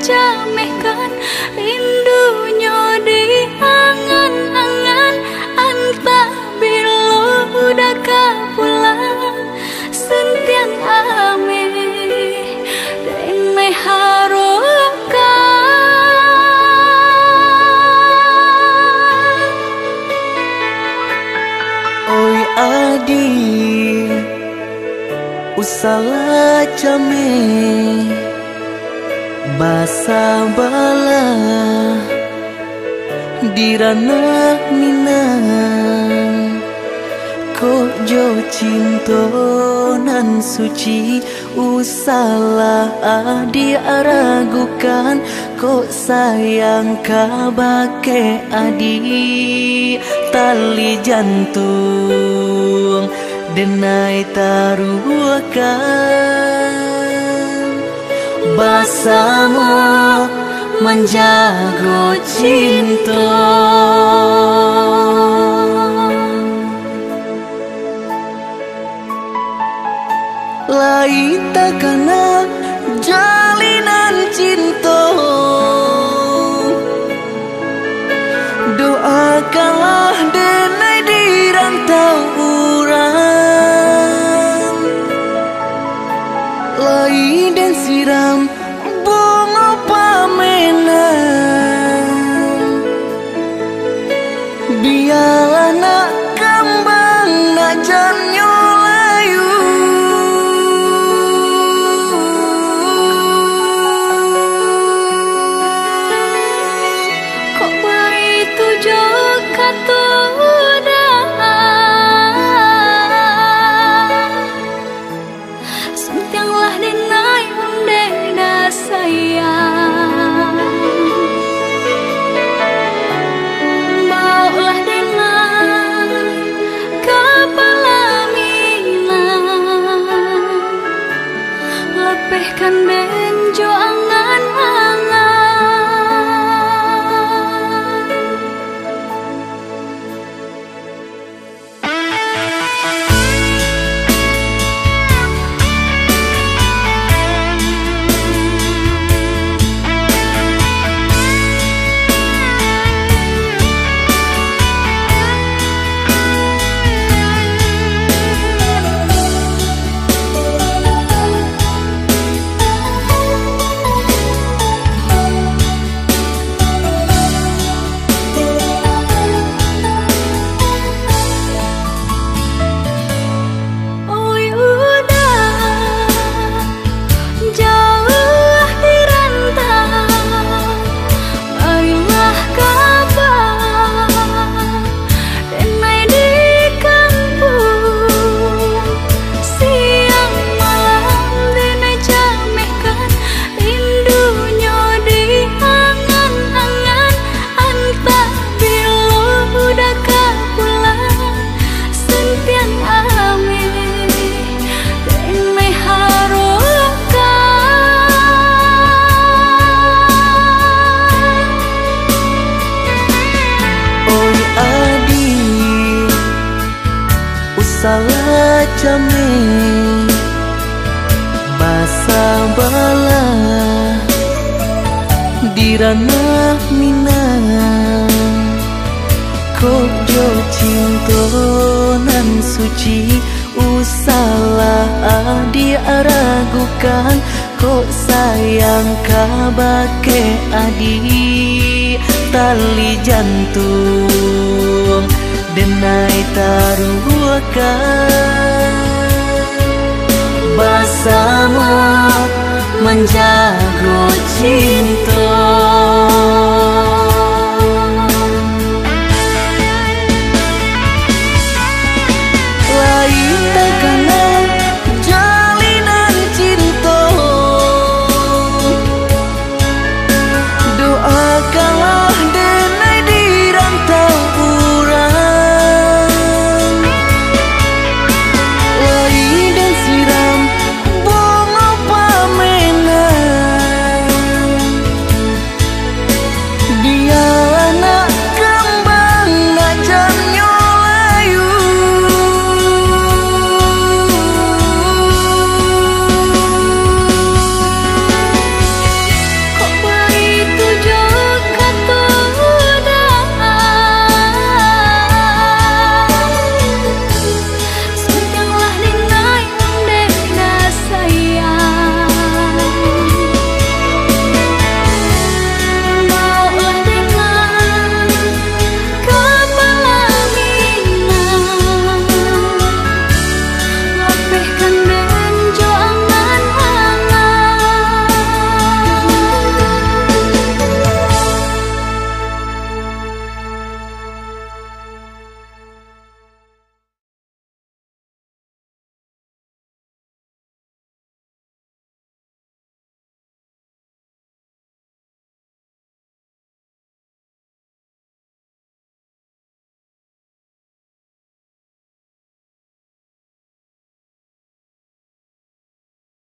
jamehkan rindunya di angan-angan anta bila udah pulang sentian ame dan harukan oi adi usalah jameh Basa bala Dirana minang. Kok jo cinto nan suci Usala adi aragukan. Kok sayang kabake adi Tali jantung. Denai taruhkan Basamu menjago cinta and make Usala came Basa bala Dirana minang. Kok jo cinto nan suci Usala adi aragukan. Kok sayang kabake adi Tali jantung Denai taruhkan Basamu menjago cinta